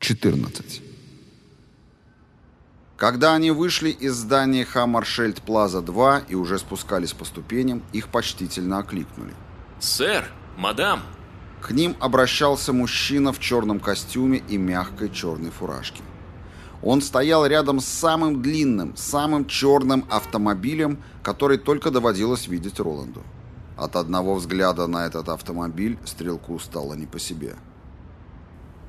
14. Когда они вышли из здания Хаммаршельд Плаза 2 и уже спускались по ступеням, их почтительно окликнули. «Сэр! Мадам!» К ним обращался мужчина в черном костюме и мягкой черной фуражке. Он стоял рядом с самым длинным, самым черным автомобилем, который только доводилось видеть Роланду. От одного взгляда на этот автомобиль стрелку стало не по себе.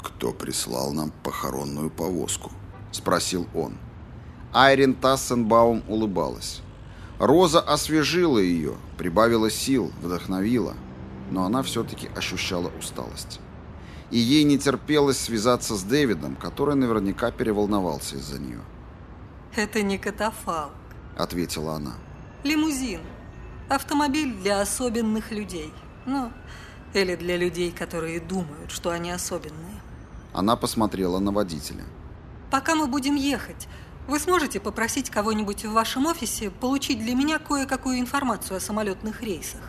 «Кто прислал нам похоронную повозку?» – спросил он. Айрин Тассенбаум улыбалась. Роза освежила ее, прибавила сил, вдохновила, но она все-таки ощущала усталость. И ей не терпелось связаться с Дэвидом, который наверняка переволновался из-за нее. «Это не катафалк», — ответила она. «Лимузин. Автомобиль для особенных людей. Ну, или для людей, которые думают, что они особенные». Она посмотрела на водителя. «Пока мы будем ехать, вы сможете попросить кого-нибудь в вашем офисе получить для меня кое-какую информацию о самолетных рейсах?»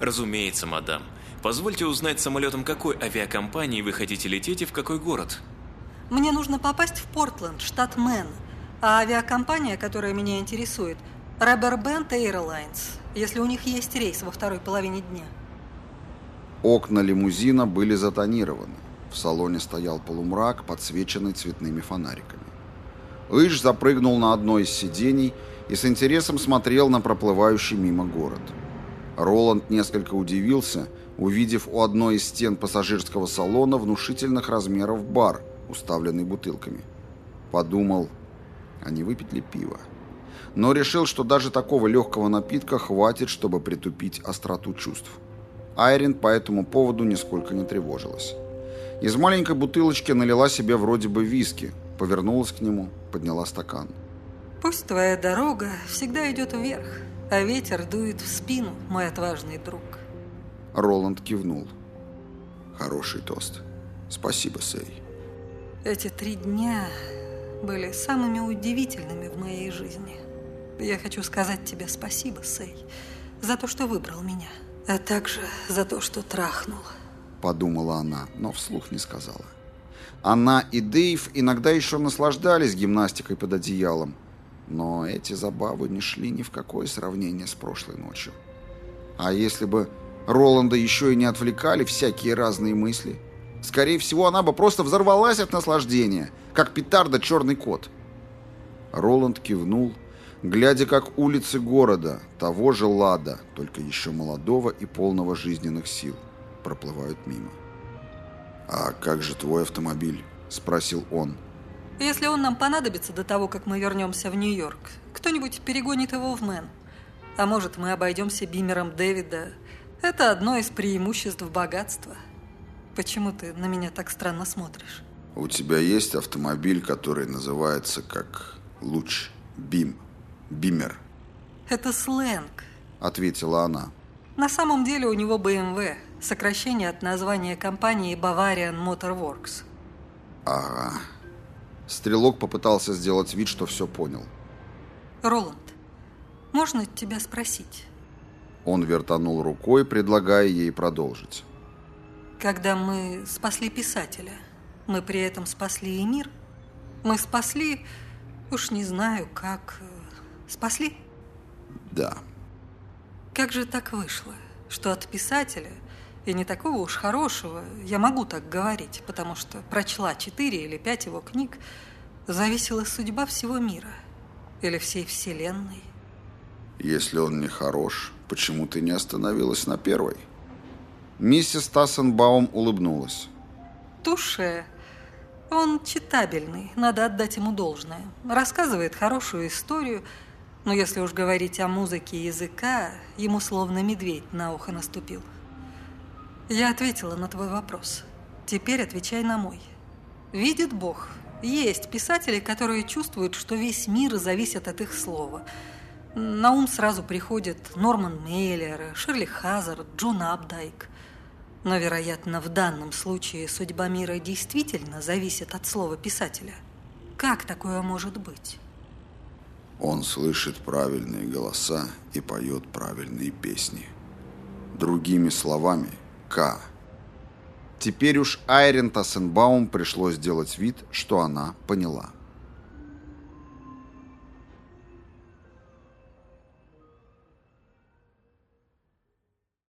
«Разумеется, мадам. Позвольте узнать самолетом какой авиакомпании вы хотите лететь и в какой город?» «Мне нужно попасть в Портленд, штат Мэн. А авиакомпания, которая меня интересует, Rubber Band Airlines, если у них есть рейс во второй половине дня». Окна лимузина были затонированы. В салоне стоял полумрак, подсвеченный цветными фонариками. Иш запрыгнул на одно из сидений и с интересом смотрел на проплывающий мимо город. Роланд несколько удивился, увидев у одной из стен пассажирского салона внушительных размеров бар, уставленный бутылками. Подумал, а не выпить ли пиво? Но решил, что даже такого легкого напитка хватит, чтобы притупить остроту чувств. Айрин по этому поводу нисколько не тревожилась. Из маленькой бутылочки налила себе вроде бы виски, повернулась к нему, подняла стакан. «Пусть твоя дорога всегда идет вверх, а ветер дует в спину, мой отважный друг». Роланд кивнул. «Хороший тост. Спасибо, Сэй». Эти три дня были самыми удивительными в моей жизни. Я хочу сказать тебе спасибо, Сэй, за то, что выбрал меня, а также за то, что трахнул подумала она, но вслух не сказала. Она и Дэйв иногда еще наслаждались гимнастикой под одеялом, но эти забавы не шли ни в какое сравнение с прошлой ночью. А если бы Роланда еще и не отвлекали всякие разные мысли, скорее всего, она бы просто взорвалась от наслаждения, как петарда черный кот. Роланд кивнул, глядя, как улицы города, того же Лада, только еще молодого и полного жизненных сил, проплывают мимо. «А как же твой автомобиль?» – спросил он. «Если он нам понадобится до того, как мы вернемся в Нью-Йорк, кто-нибудь перегонит его в Мэн. А может, мы обойдемся бимером Дэвида. Это одно из преимуществ богатства. Почему ты на меня так странно смотришь?» «У тебя есть автомобиль, который называется как луч, бим, бимер?» «Это сленг», – ответила она. «На самом деле у него BMW, Сокращение от названия компании Bavarian Motor Works. Ага. Стрелок попытался сделать вид, что все понял. Роланд, можно тебя спросить? Он вертанул рукой, предлагая ей продолжить. Когда мы спасли писателя, мы при этом спасли и мир? Мы спасли, уж не знаю как, спасли? Да. Как же так вышло, что от писателя – и не такого уж хорошего, я могу так говорить, потому что прочла четыре или пять его книг, зависела судьба всего мира или всей вселенной. Если он не хорош, почему ты не остановилась на первой? Миссис Тассенбаум улыбнулась. Туше. Он читабельный, надо отдать ему должное. Рассказывает хорошую историю, но если уж говорить о музыке языка, ему словно медведь на ухо наступил. Я ответила на твой вопрос. Теперь отвечай на мой. Видит Бог. Есть писатели, которые чувствуют, что весь мир зависит от их слова. На ум сразу приходят Норман Мейлер, Ширли Хазард, Джон Абдайк. Но, вероятно, в данном случае судьба мира действительно зависит от слова писателя. Как такое может быть? Он слышит правильные голоса и поет правильные песни. Другими словами – к. Теперь уж Айрен Тассенбаум пришлось сделать вид, что она поняла.